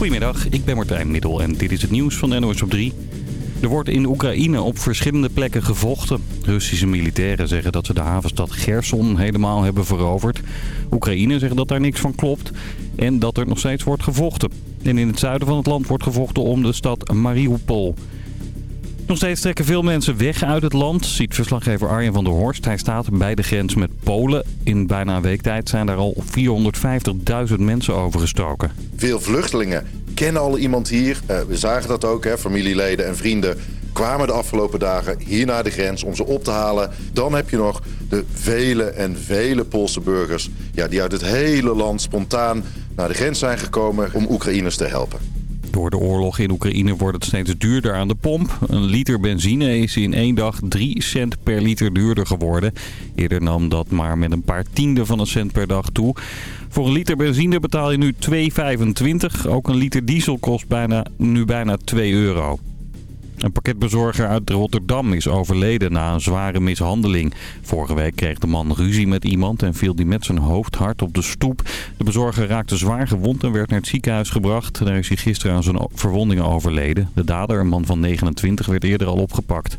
Goedemiddag, ik ben Martijn Middel en dit is het nieuws van NOS op 3. Er wordt in Oekraïne op verschillende plekken gevochten. Russische militairen zeggen dat ze de havenstad Gerson helemaal hebben veroverd. Oekraïne zegt dat daar niks van klopt en dat er nog steeds wordt gevochten. En in het zuiden van het land wordt gevochten om de stad Mariupol. Nog steeds trekken veel mensen weg uit het land, ziet verslaggever Arjen van der Horst. Hij staat bij de grens met Polen. In bijna een week tijd zijn daar al 450.000 mensen overgestoken. Veel vluchtelingen kennen al iemand hier. Uh, we zagen dat ook, hè, familieleden en vrienden kwamen de afgelopen dagen hier naar de grens om ze op te halen. Dan heb je nog de vele en vele Poolse burgers ja, die uit het hele land spontaan naar de grens zijn gekomen om Oekraïners te helpen. Door de oorlog in Oekraïne wordt het steeds duurder aan de pomp. Een liter benzine is in één dag 3 cent per liter duurder geworden. Eerder nam dat maar met een paar tienden van een cent per dag toe. Voor een liter benzine betaal je nu 2,25. Ook een liter diesel kost bijna, nu bijna 2 euro. Een pakketbezorger uit Rotterdam is overleden na een zware mishandeling. Vorige week kreeg de man ruzie met iemand en viel die met zijn hoofd hard op de stoep. De bezorger raakte zwaar gewond en werd naar het ziekenhuis gebracht. Daar is hij gisteren aan zijn verwondingen overleden. De dader, een man van 29, werd eerder al opgepakt.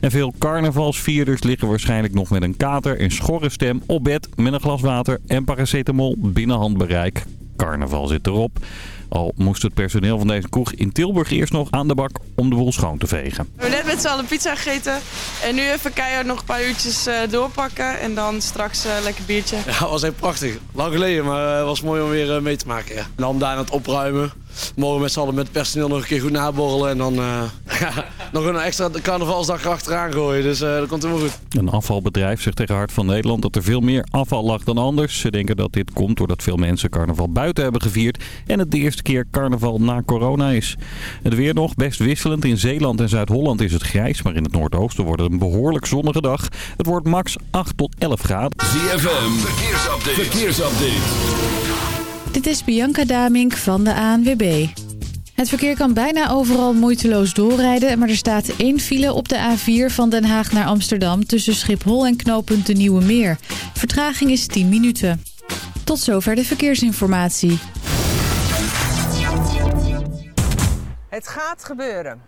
En veel carnavalsvierders liggen waarschijnlijk nog met een kater en schorre stem op bed met een glas water en paracetamol binnen handbereik. Carnaval zit erop. Al moest het personeel van deze kroeg in Tilburg eerst nog aan de bak om de boel schoon te vegen. We hebben net met z'n allen pizza gegeten. En nu even keihard nog een paar uurtjes uh, doorpakken. En dan straks uh, lekker biertje. Ja, was echt prachtig. Lang geleden, maar het was mooi om weer mee te maken. Ja. En dan daarna het opruimen. Morgen met z'n allen met het personeel nog een keer goed naborrelen. En dan uh, nog een extra carnavalsdag erachteraan gooien. Dus uh, dat komt helemaal goed. Een afvalbedrijf zegt tegen Hart van Nederland dat er veel meer afval lag dan anders. Ze denken dat dit komt doordat veel mensen carnaval buiten hebben gevierd. En het de eerste keer carnaval na corona is. Het weer nog best wisselend. In Zeeland en Zuid-Holland is het grijs. Maar in het Noordoosten wordt het een behoorlijk zonnige dag. Het wordt max 8 tot 11 graden. ZFM, verkeersupdate. verkeersupdate. Dit is Bianca Damink van de ANWB. Het verkeer kan bijna overal moeiteloos doorrijden... maar er staat één file op de A4 van Den Haag naar Amsterdam... tussen Schiphol en knooppunt de Nieuwe Meer. Vertraging is 10 minuten. Tot zover de verkeersinformatie. Het gaat gebeuren.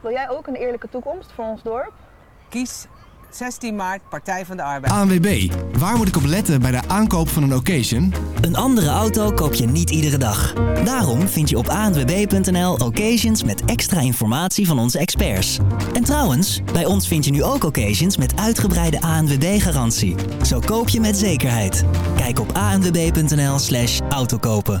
Wil jij ook een eerlijke toekomst voor ons dorp? Kies 16 maart, Partij van de Arbeid. ANWB, waar moet ik op letten bij de aankoop van een occasion? Een andere auto koop je niet iedere dag. Daarom vind je op anwb.nl occasions met extra informatie van onze experts. En trouwens, bij ons vind je nu ook occasions met uitgebreide ANWB-garantie. Zo koop je met zekerheid. Kijk op anwb.nl slash autokopen.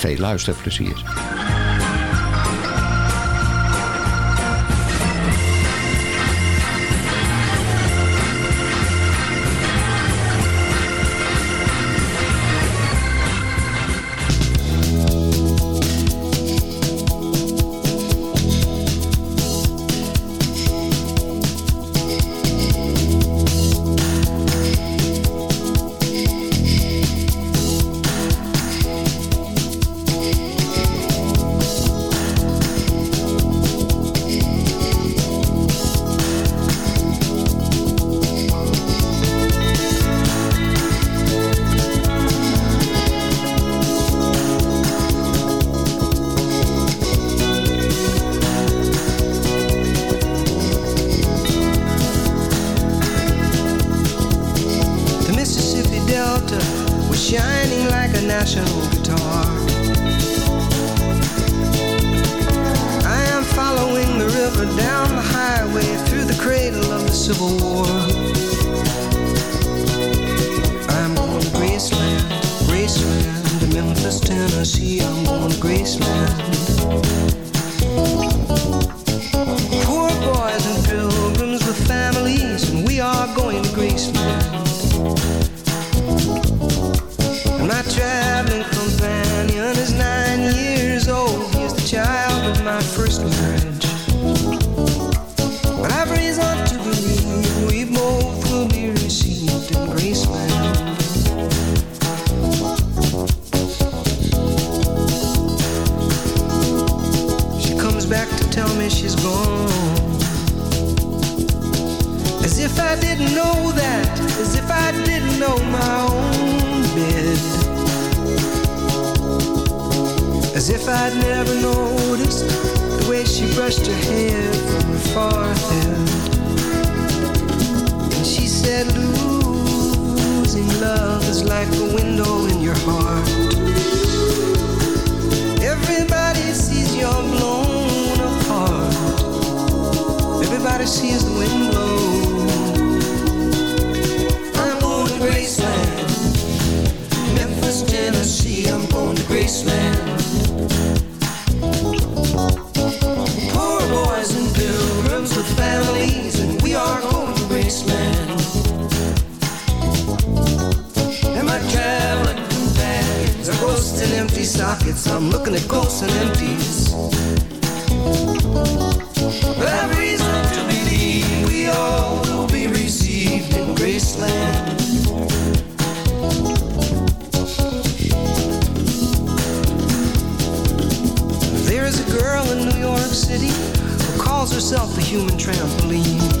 Veel luisterplezier. Civil War. I'm going to Graceland, Graceland, Memphis, Tennessee. I'm going to Graceland. Her hair from her forehead. And she said, losing love is like a window in your heart. Everybody sees you're blown apart. Everybody sees the wind blow. Sockets. I'm looking at ghosts and empties. I've reason to believe we all will be received in Graceland. There is a girl in New York City who calls herself a human trampoline.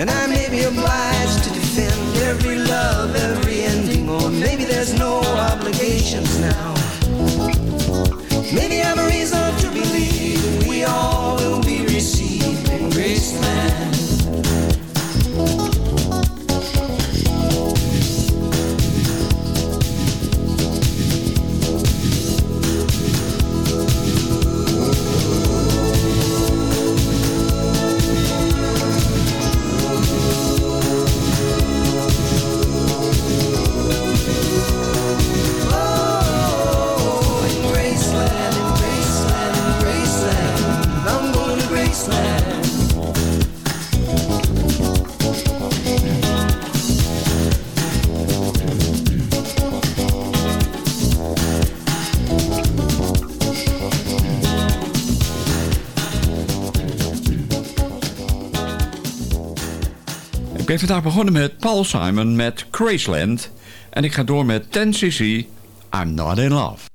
And I may be obliged ben vandaag begonnen met Paul Simon met Graceland. En ik ga door met 10cc, I'm Not In Love.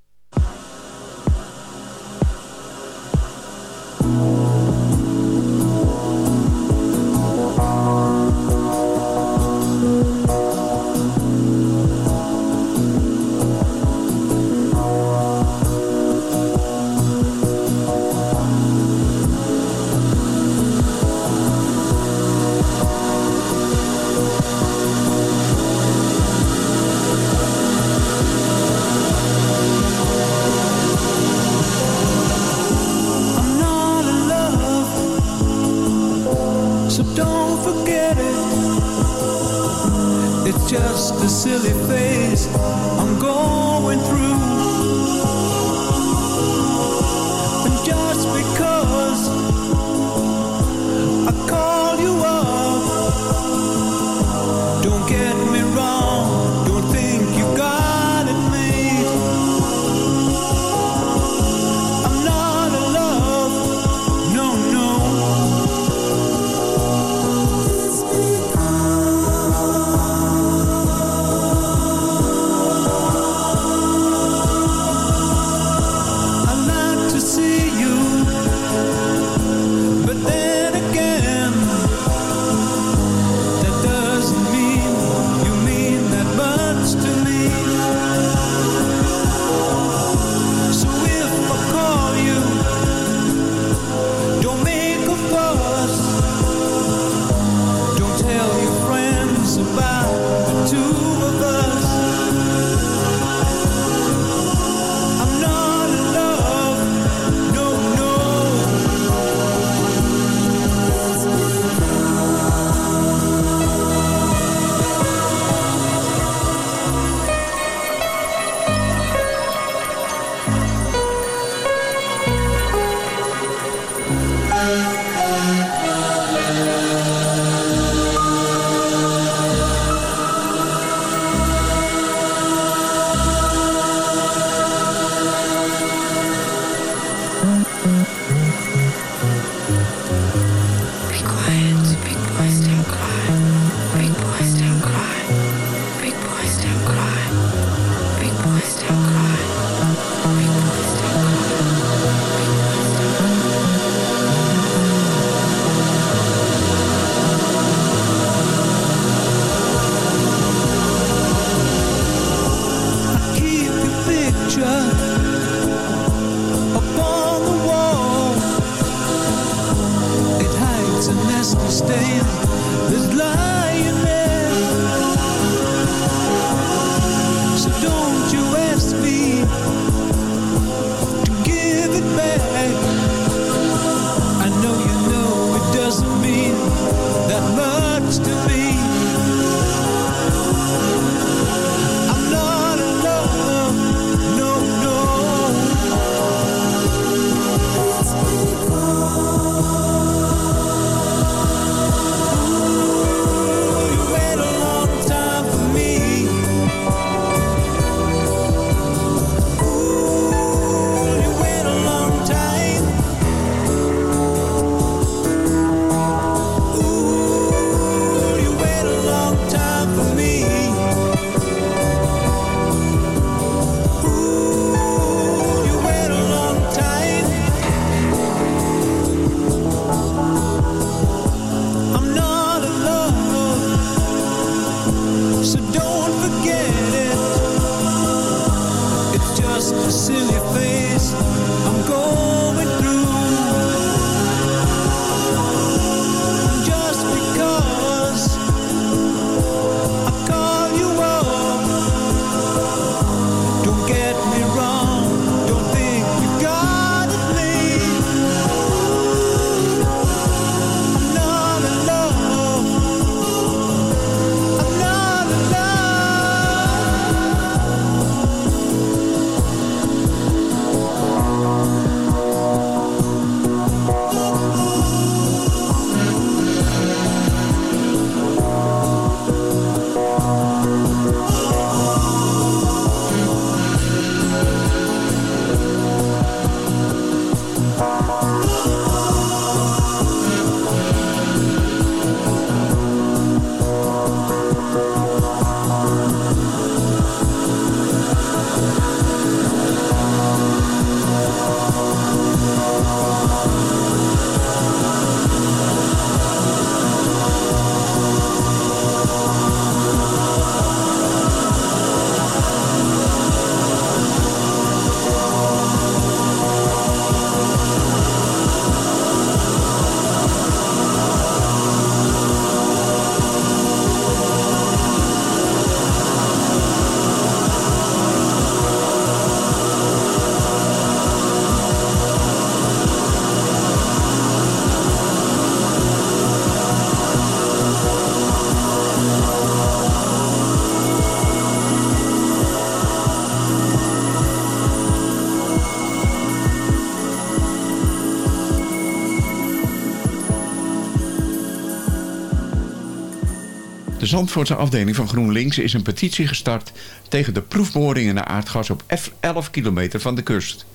Zandvoortse afdeling van GroenLinks is een petitie gestart... tegen de proefboringen naar aardgas op 11 kilometer van de kust.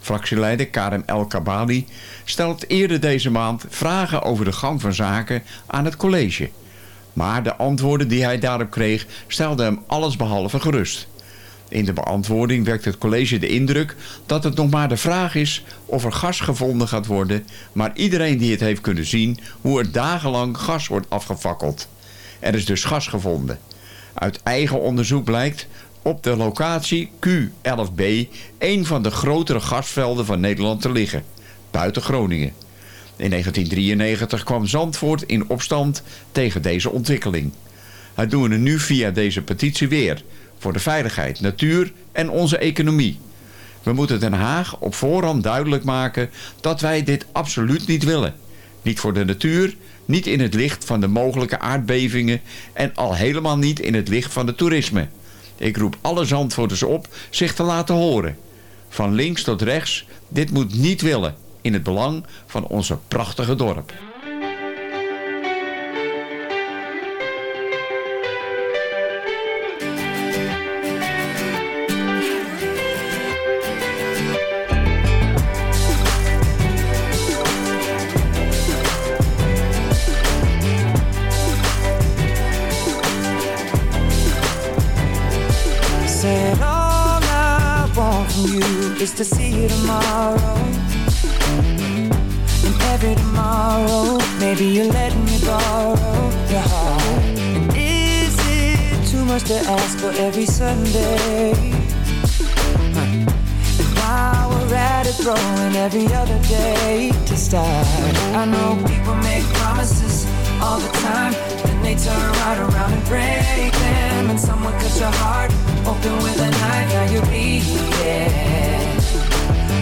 Fractieleider Karem El Kabali stelt eerder deze maand vragen over de gang van zaken aan het college. Maar de antwoorden die hij daarop kreeg stelden hem allesbehalve gerust. In de beantwoording wekt het college de indruk dat het nog maar de vraag is of er gas gevonden gaat worden, maar iedereen die het heeft kunnen zien hoe er dagenlang gas wordt afgefakkeld. Er is dus gas gevonden. Uit eigen onderzoek blijkt op de locatie Q11B een van de grotere gasvelden van Nederland te liggen, buiten Groningen. In 1993 kwam Zandvoort in opstand tegen deze ontwikkeling. Het doen we nu via deze petitie weer, voor de veiligheid, natuur en onze economie. We moeten Den Haag op voorhand duidelijk maken dat wij dit absoluut niet willen. Niet voor de natuur, niet in het licht van de mogelijke aardbevingen en al helemaal niet in het licht van het toerisme. Ik roep alle Zandvoorters op zich te laten horen. Van links tot rechts, dit moet niet willen in het belang van onze prachtige dorp. From you is to see you tomorrow. And every tomorrow, maybe you're letting me borrow your heart. And is it too much to ask for every Sunday? And while we're at it, throwing every other day to start. I know people make promises all the time, then they turn right around and break them. And someone cut your heart open with a knife, now you're bleeding.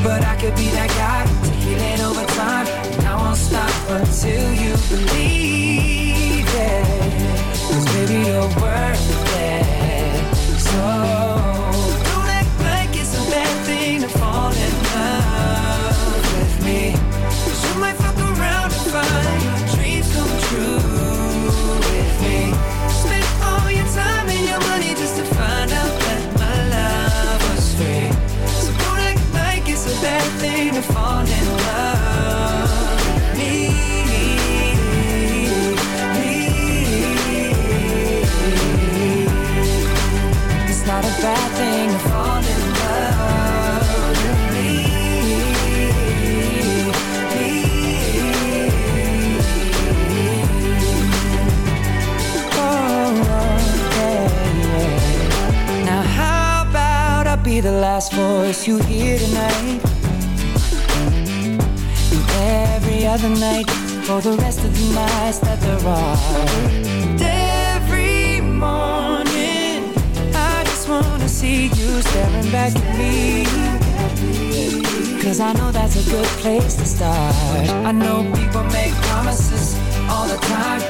But I could be that guy heal it over time. And I won't stop until you believe it. Cause baby, you're worth it. So last voice you hear tonight. And every other night for the rest of the nights that there are. Every morning, I just wanna see you staring back at me. Cause I know that's a good place to start. I know people make promises all the time,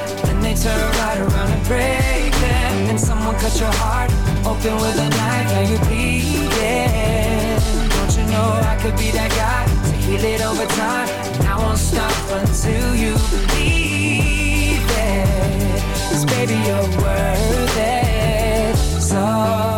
they turn right around and break them. And someone cut your heart open with a knife, now you're bleeding. Don't you know I could be that guy to heal it over time? And I won't stop until you believe it. Cause baby, you're worth it. So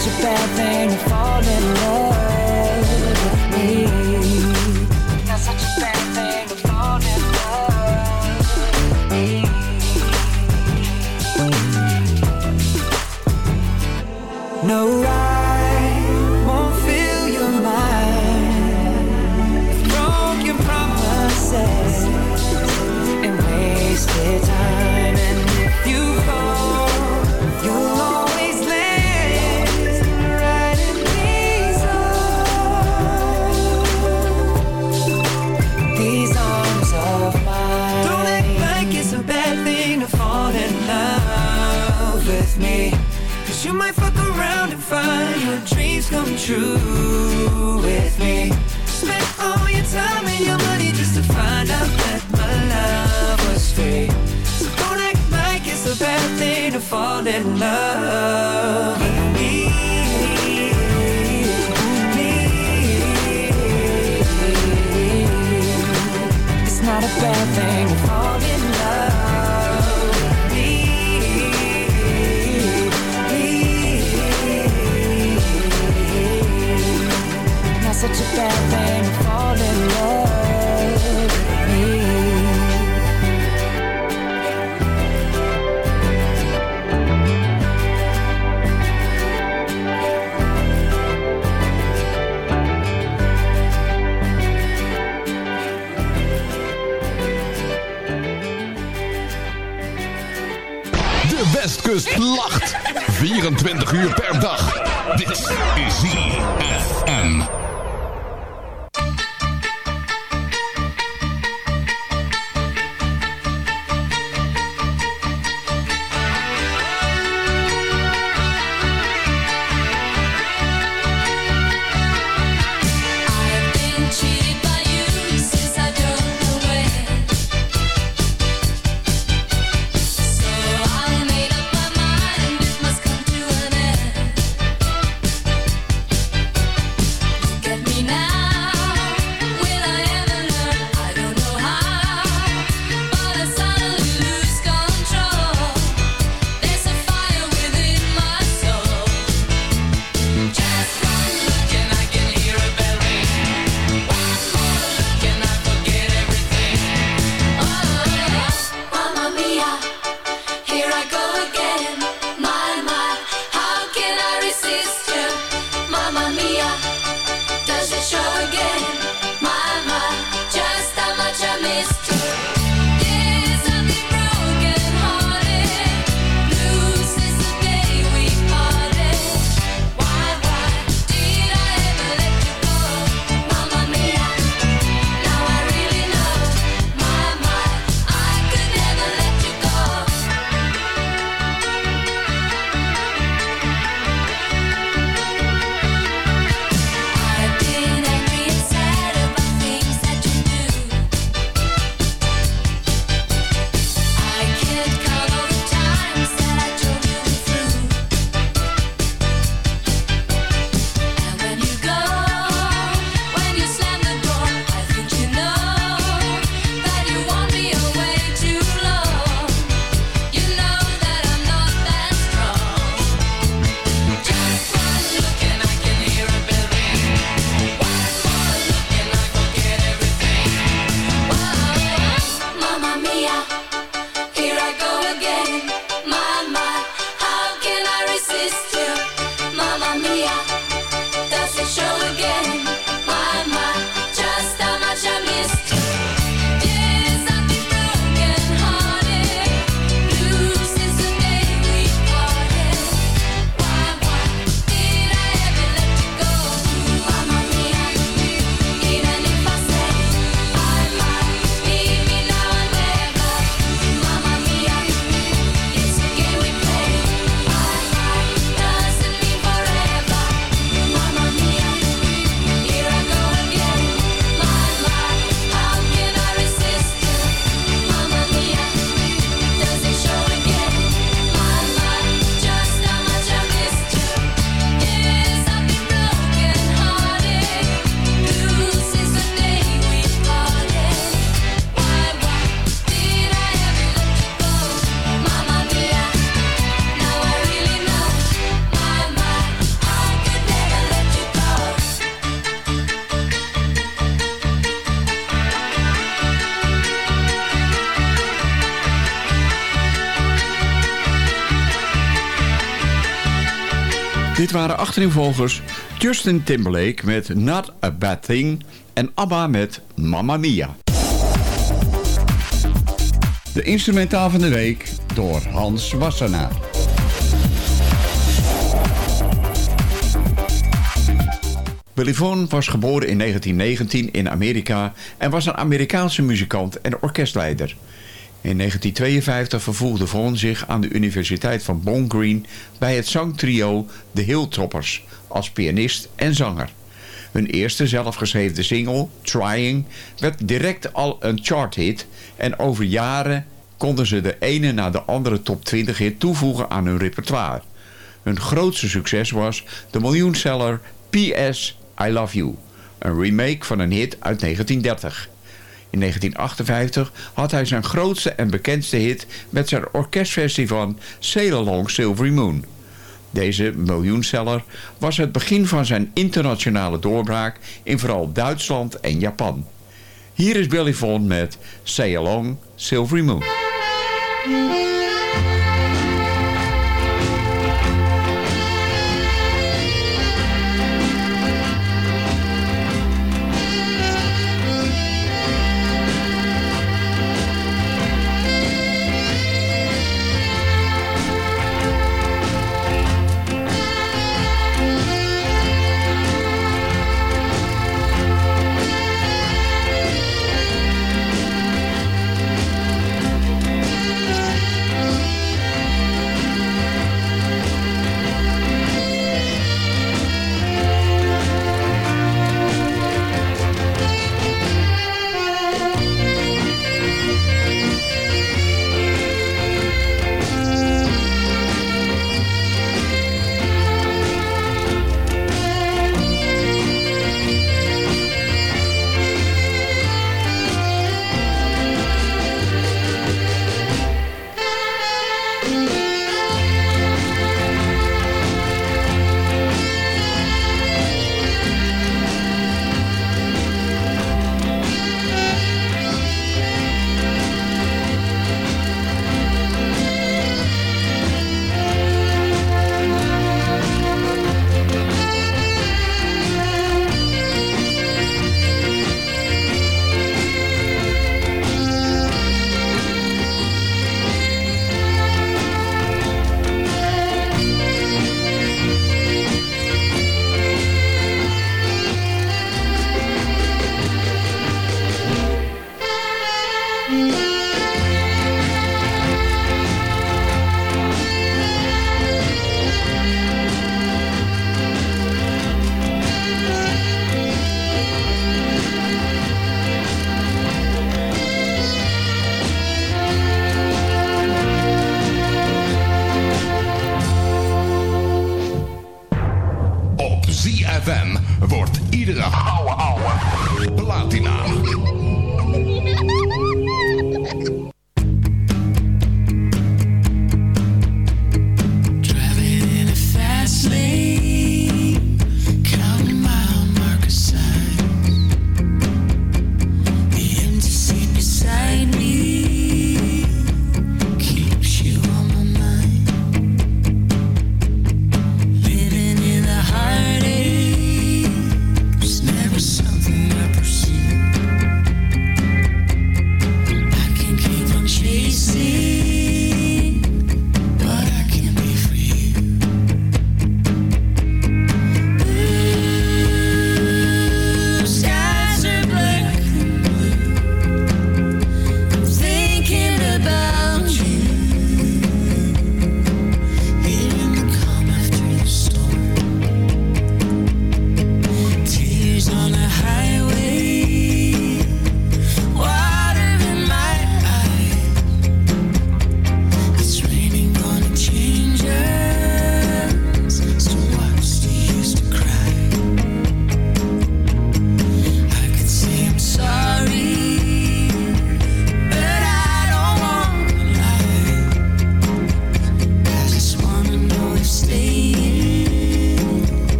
such a bad thing Cause you might fuck around and find your dreams come true with me. Spend all your time and your money just to find out that my love was free. So don't act like it's a bad thing to fall in love with me. It's not a bad thing such a bad thing to fall me. De Westkust lacht. 24 uur per dag. Dit is ZFM. Dit waren achtereenvolgers Justin Timberlake met Not a Bad Thing en ABBA met Mamma Mia. De instrumentaal van de week door Hans Wassenaar. Willy Vaughan was geboren in 1919 in Amerika en was een Amerikaanse muzikant en orkestleider. In 1952 vervoegde Vaughan zich aan de Universiteit van Bowling Green bij het zangtrio The Hilltoppers als pianist en zanger. Hun eerste zelfgeschreven single, Trying, werd direct al een charthit en over jaren konden ze de ene na de andere top 20 hit toevoegen aan hun repertoire. Hun grootste succes was de miljoenseller P.S. I Love You, een remake van een hit uit 1930. In 1958 had hij zijn grootste en bekendste hit met zijn orkestversie van Sail Along Silvery Moon. Deze miljoenseller was het begin van zijn internationale doorbraak in vooral Duitsland en Japan. Hier is Billy Vaughan met Sail Along Silvery Moon.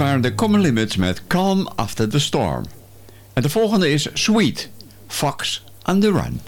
Waren de Common Limits met Calm After the Storm. En de volgende is Sweet, Fox on the Run.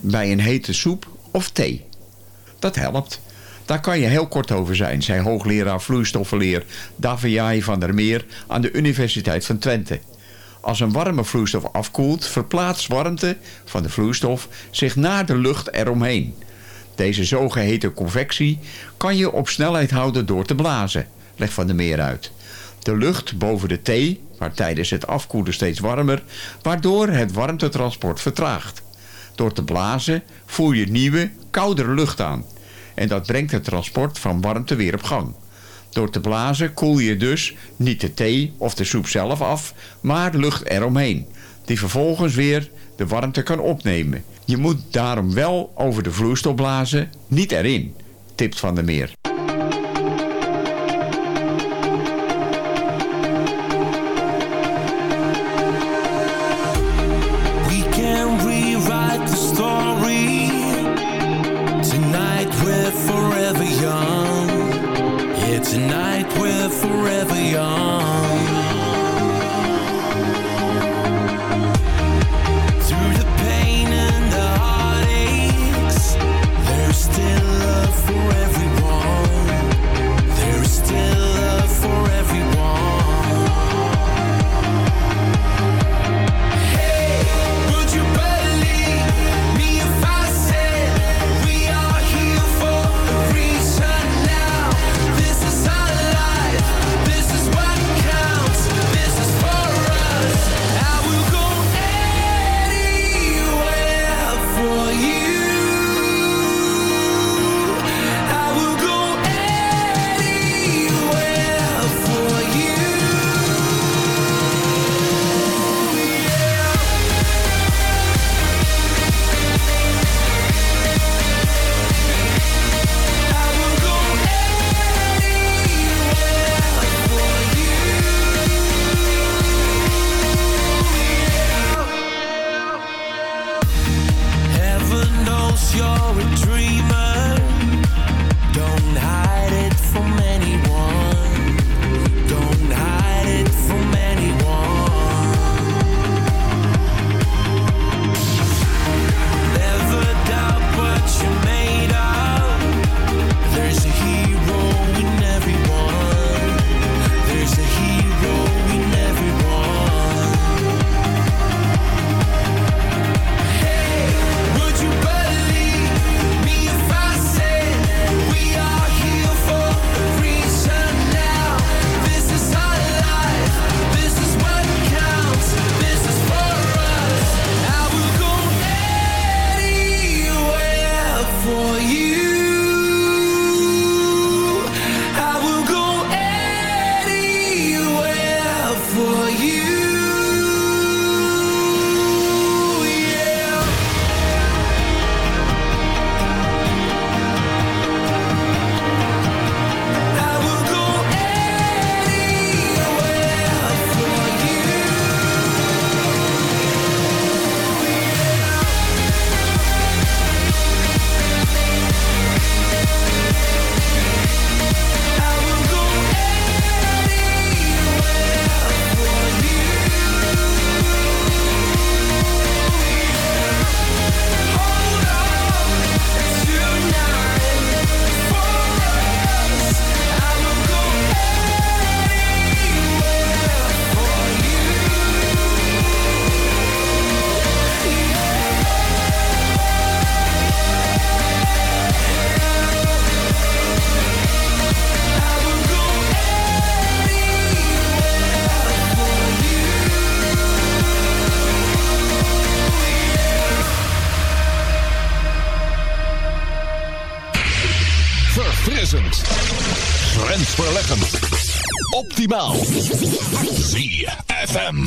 Bij een hete soep of thee? Dat helpt. Daar kan je heel kort over zijn, zei hoogleraar vloeistoffenleer Daviai van der Meer aan de Universiteit van Twente. Als een warme vloeistof afkoelt, verplaatst warmte van de vloeistof zich naar de lucht eromheen. Deze zogeheten convectie kan je op snelheid houden door te blazen, legt Van der Meer uit. De lucht boven de thee, waar tijdens het afkoelen steeds warmer, waardoor het warmtetransport vertraagt. Door te blazen voer je nieuwe, koudere lucht aan. En dat brengt het transport van warmte weer op gang. Door te blazen koel je dus niet de thee of de soep zelf af, maar lucht eromheen. Die vervolgens weer de warmte kan opnemen. Je moet daarom wel over de vloeistof blazen, niet erin, tipt Van der Meer. grensverleggend. Optimaal. ZFM.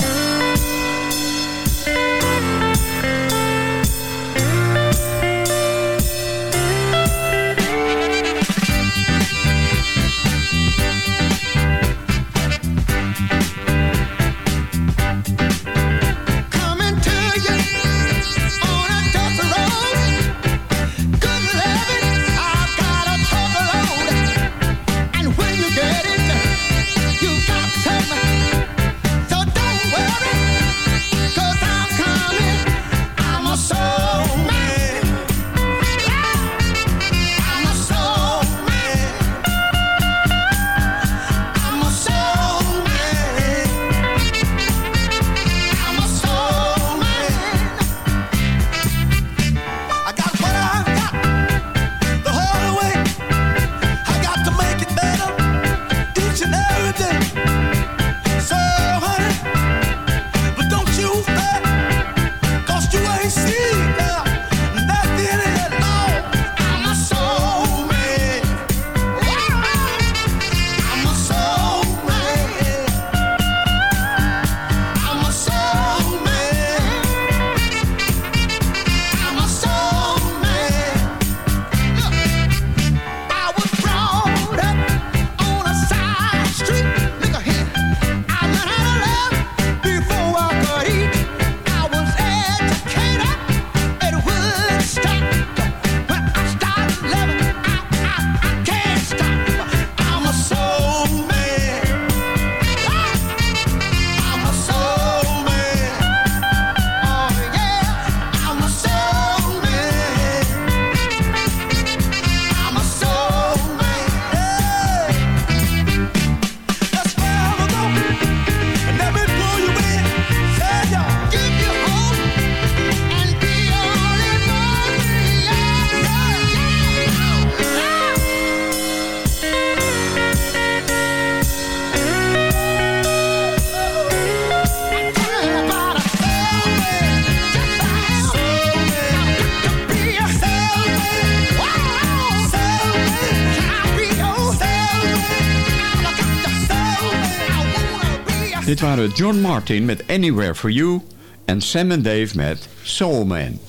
John Martin met Anywhere For You en Sam and Dave met Soul Man.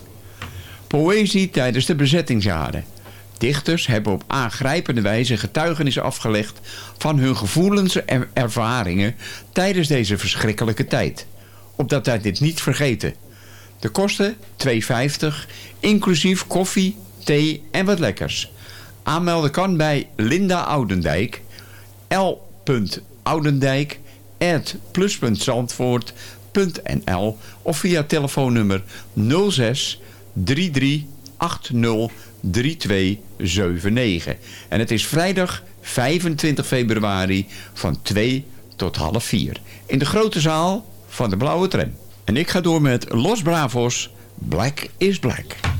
Poëzie tijdens de bezettingsjaren. Dichters hebben op aangrijpende wijze getuigenis afgelegd van hun gevoelens en ervaringen tijdens deze verschrikkelijke tijd. Opdat wij dit niet vergeten. De kosten 2,50, inclusief koffie, thee en wat lekkers. Aanmelden kan bij Linda Oudendijk, L. Oudendijk plus.zandvoort.nl of via telefoonnummer 06 33 80 3279. En het is vrijdag 25 februari van 2 tot half 4. In de grote zaal van de Blauwe Tram. En ik ga door met Los Bravos, Black is Black.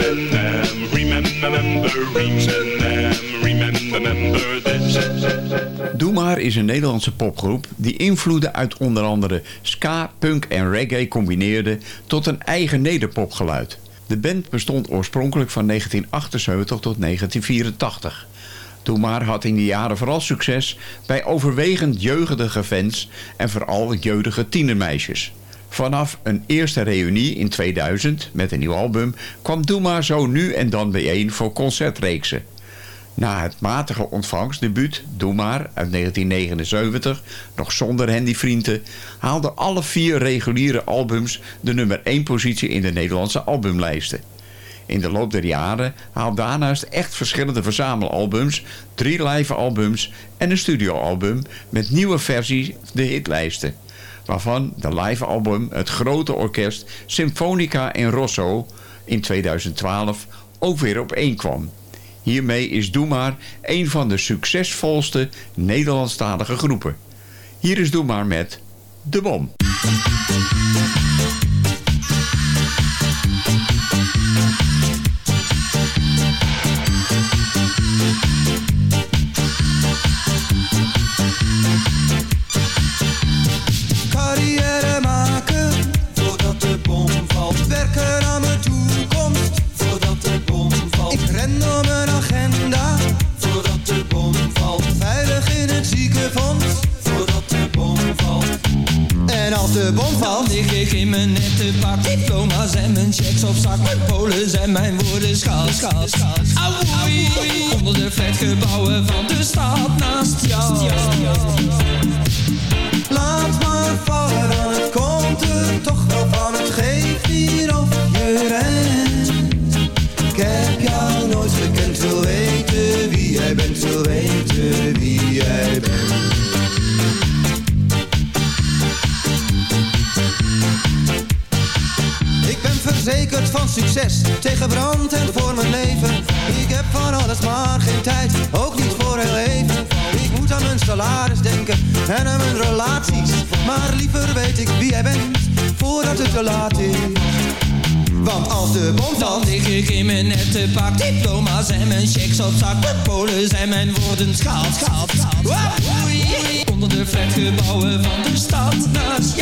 This. Doe Maar is een Nederlandse popgroep die invloeden uit onder andere ska, punk en reggae combineerde tot een eigen nederpopgeluid. De band bestond oorspronkelijk van 1978 tot 1984. Doe Maar had in die jaren vooral succes bij overwegend jeugdige fans en vooral jeugdige tienermeisjes. Vanaf een eerste reunie in 2000 met een nieuw album kwam Maar zo nu en dan bijeen voor concertreeksen. Na het matige ontvangstdebuut Maar uit 1979, nog zonder Handy Vrienden, haalden alle vier reguliere albums de nummer 1 positie in de Nederlandse albumlijsten. In de loop der jaren haalt daarnaast echt verschillende verzamelalbums, drie live albums en een studioalbum met nieuwe versies de hitlijsten. Waarvan de live album het grote orkest Symfonica in Rosso in 2012 ook weer op één kwam. Hiermee is Doe Maar een van de succesvolste Nederlandstalige groepen. Hier is Doe Maar met De Bom. Woorden ik in mijn nette pak. Diploma's en mijn checks op zak. Mijn polen zijn mijn woorden schaal, schaal, schaal Auwoei, onder de flatgebouwen van de stad. Naast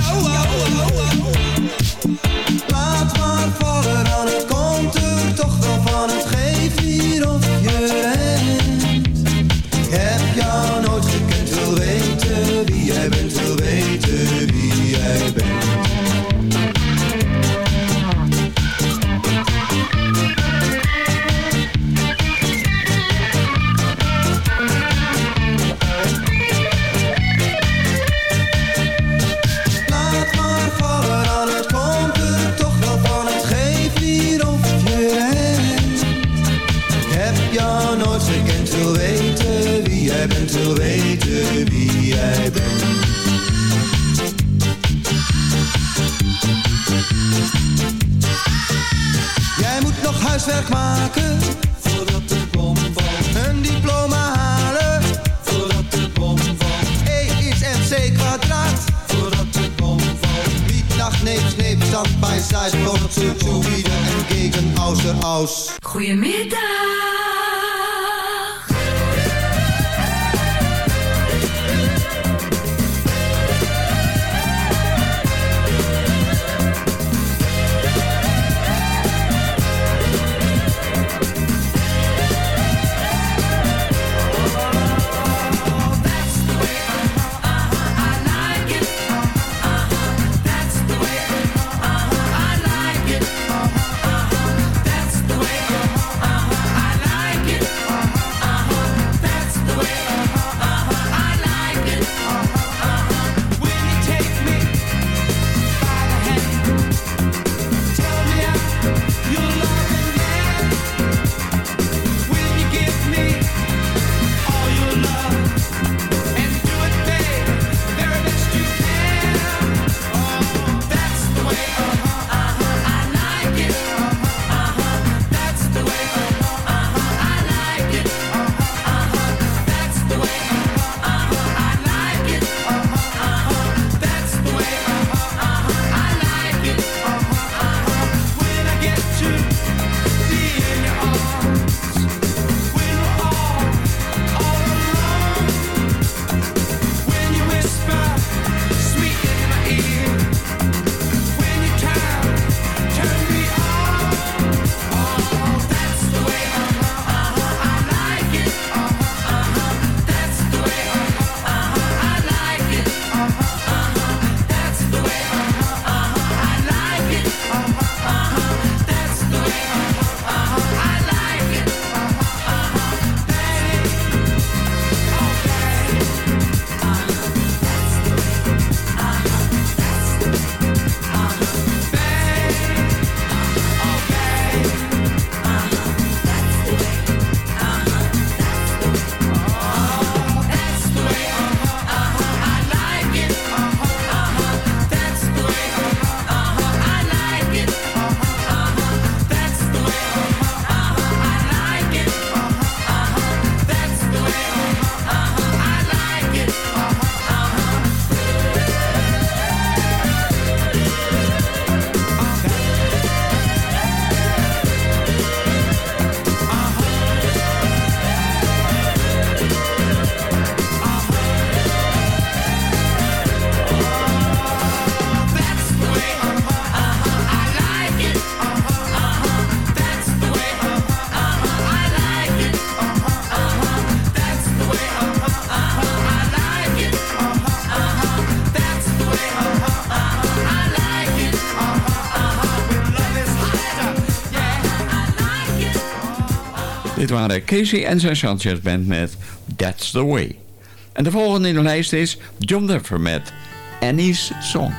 waren Casey en zijn Sanchez Band met That's the Way. En de volgende in de lijst is John Denver met Annie's Song.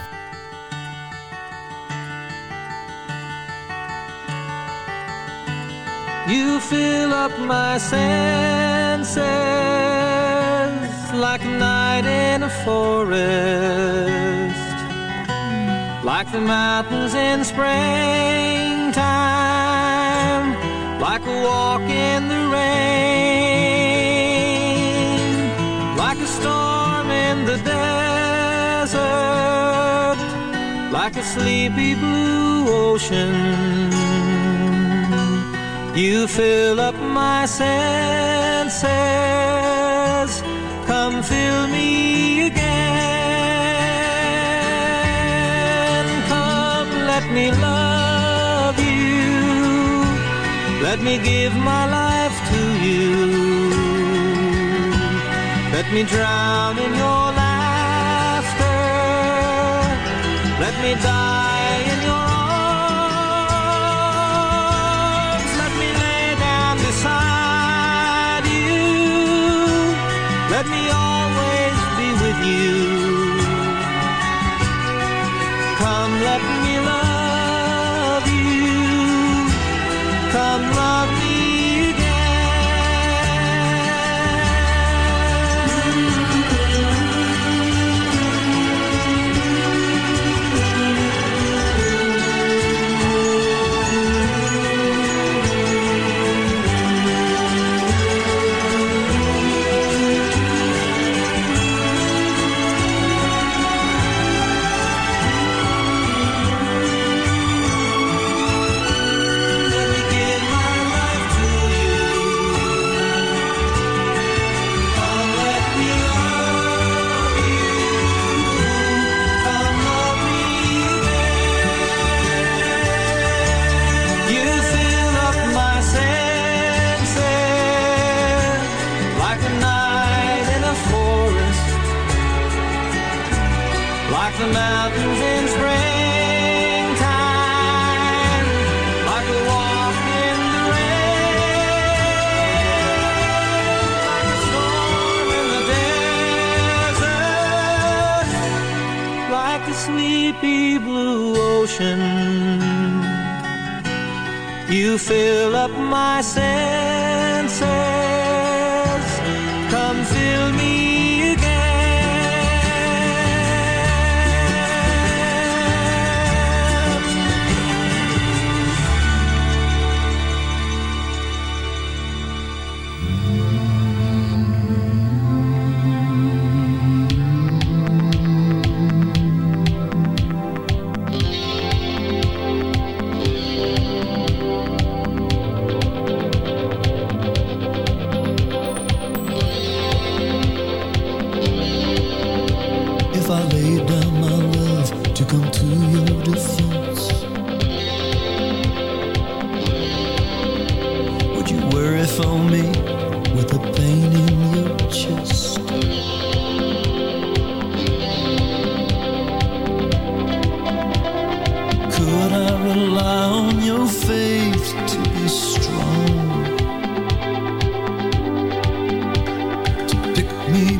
You fill up my senses like a night in a forest, like the mountains in springtime, like a walk in the rain, like a storm in the desert, like a sleepy blue ocean. You fill up my senses. Come fill me again. Come, let me love. Let me give my life to you. Let me drown in your laughter. Let me die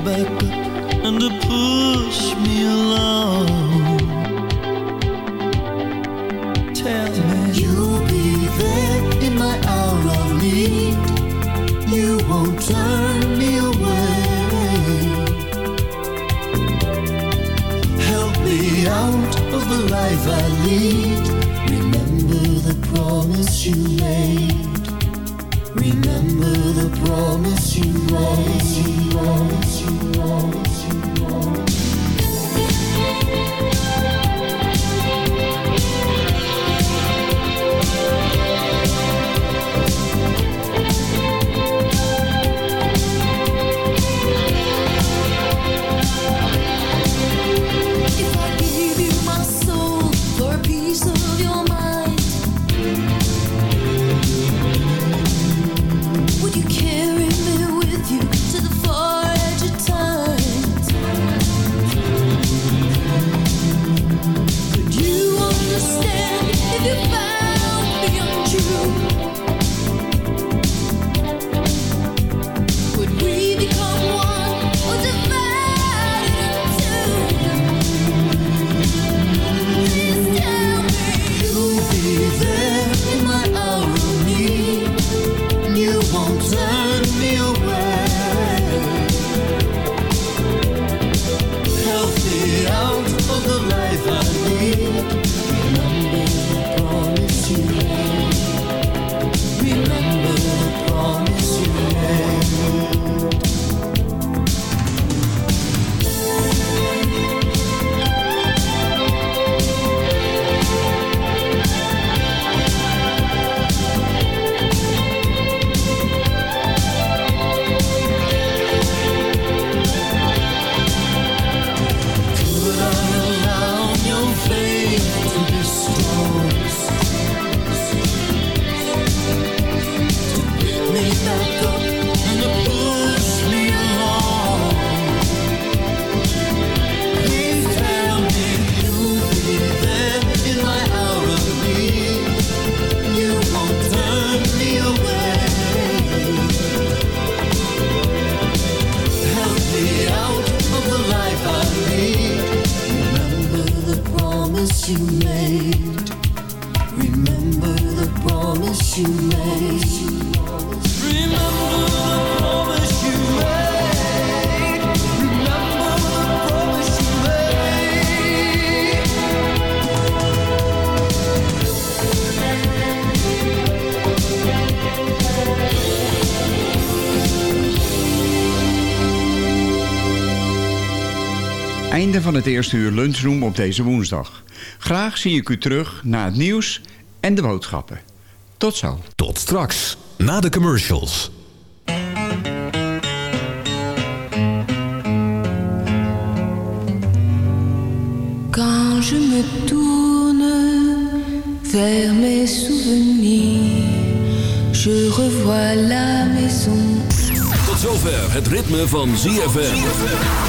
back eerste uur lunchroom op deze woensdag. Graag zie ik u terug na het nieuws en de boodschappen. Tot zo. Tot straks, na de commercials. Quand je me tourne vers mes souvenirs, je revois la maison. Tot zover het ritme van ZFM.